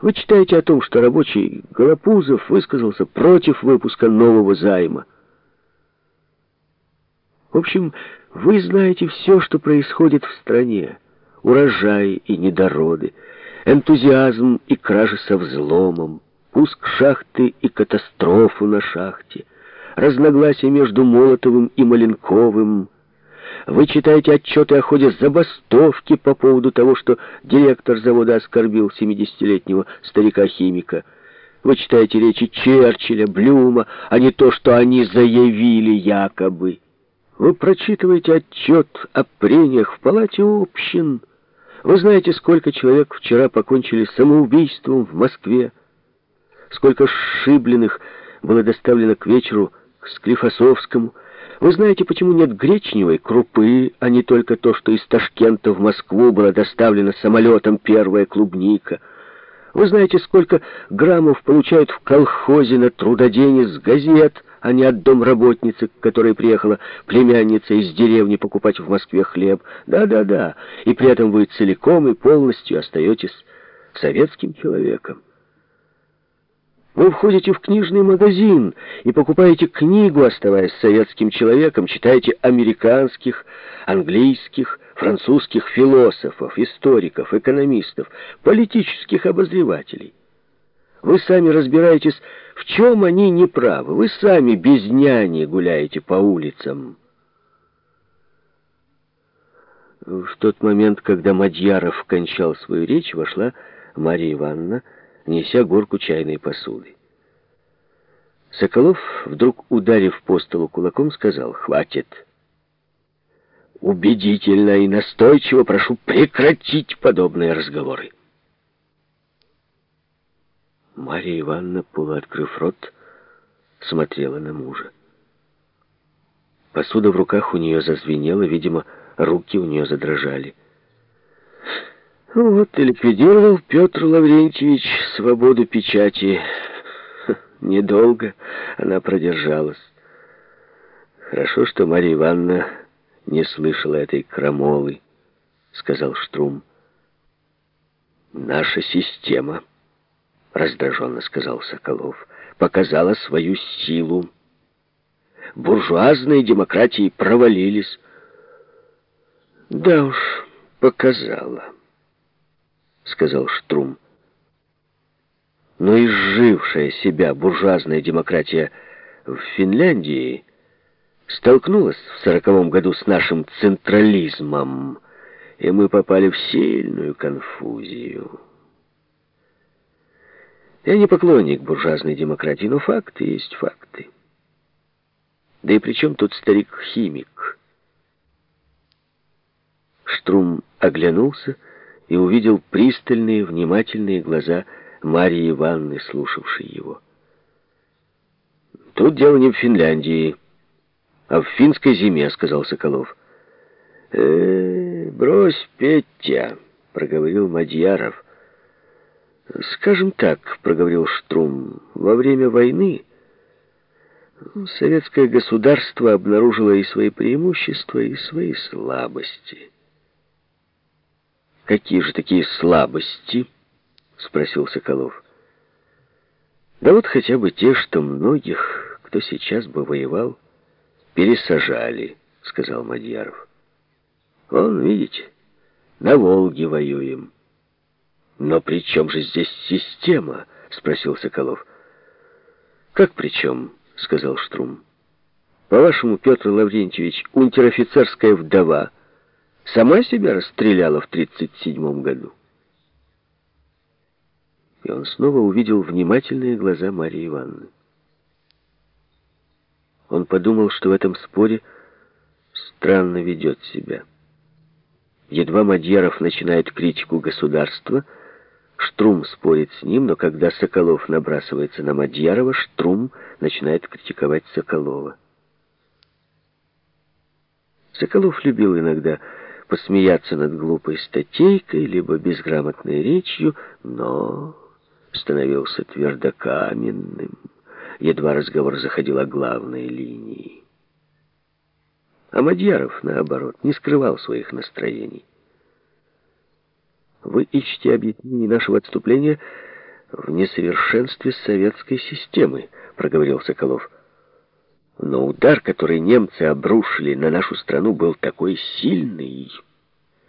Вы читаете о том, что рабочий Голопузов высказался против выпуска нового займа. В общем, вы знаете все, что происходит в стране. Урожай и недороды, энтузиазм и кражи со взломом, пуск шахты и катастрофу на шахте, разногласия между Молотовым и Маленковым. Вы читаете отчеты о ходе забастовки по поводу того, что директор завода оскорбил 70-летнего старика-химика. Вы читаете речи Черчилля, Блюма, а не то, что они заявили якобы. Вы прочитываете отчет о прениях в палате общин. Вы знаете, сколько человек вчера покончили самоубийством в Москве, сколько сшибленных было доставлено к вечеру к Склифосовскому. Вы знаете, почему нет гречневой крупы, а не только то, что из Ташкента в Москву была доставлена самолетом первая клубника. Вы знаете, сколько граммов получают в колхозе на трудоденец газет, а не от домработницы, к которой приехала племянница из деревни покупать в Москве хлеб. Да-да-да, и при этом вы целиком и полностью остаетесь советским человеком. Вы входите в книжный магазин и покупаете книгу, оставаясь советским человеком, читаете американских, английских, французских философов, историков, экономистов, политических обозревателей. Вы сами разбираетесь, в чем они неправы. Вы сами без няни гуляете по улицам. В тот момент, когда Мадьяров кончал свою речь, вошла Мария Ивановна, неся горку чайной посуды. Соколов, вдруг ударив по столу кулаком, сказал «Хватит!» «Убедительно и настойчиво прошу прекратить подобные разговоры!» Мария Ивановна, полуоткрыв рот, смотрела на мужа. Посуда в руках у нее зазвенела, видимо, руки у нее задрожали. Вот и ликвидировал Петр Лаврентьевич свободу печати. Недолго она продержалась. Хорошо, что Мария Ивановна не слышала этой крамолы, сказал Штрум. Наша система — раздраженно сказал Соколов, — показала свою силу. Буржуазные демократии провалились. Да уж, показала, — сказал Штрум. Но изжившая себя буржуазная демократия в Финляндии столкнулась в сороковом году с нашим централизмом, и мы попали в сильную конфузию. Я не поклонник буржуазной демократии, но факты есть факты. Да и при чем тут старик-химик? Штрум оглянулся и увидел пристальные, внимательные глаза Марии Ивановны, слушавшей его. «Тут дело не в Финляндии, а в финской зиме», — сказал Соколов. «Э, брось, Петя», — проговорил Мадьяров, — «Скажем так», — проговорил Штрум, — «во время войны советское государство обнаружило и свои преимущества, и свои слабости». «Какие же такие слабости?» — спросил Соколов. «Да вот хотя бы те, что многих, кто сейчас бы воевал, пересажали», — сказал Мадьяров. «Вон, видите, на Волге воюем». «Но при чем же здесь система?» — спросил Соколов. «Как при чем?» — сказал Штрум. «По-вашему, Петр Лаврентьевич, унтер-офицерская вдова, сама себя расстреляла в 37 году?» И он снова увидел внимательные глаза Марии Ивановны. Он подумал, что в этом споре странно ведет себя. Едва Мадьяров начинает критику государства — Штрум спорит с ним, но когда Соколов набрасывается на Мадьярова, Штрум начинает критиковать Соколова. Соколов любил иногда посмеяться над глупой статейкой, либо безграмотной речью, но становился твердокаменным, едва разговор заходил о главной линии. А Мадьяров, наоборот, не скрывал своих настроений. Вы ищете объяснений нашего отступления в несовершенстве советской системы, проговорил Соколов. Но удар, который немцы обрушили на нашу страну, был такой сильный,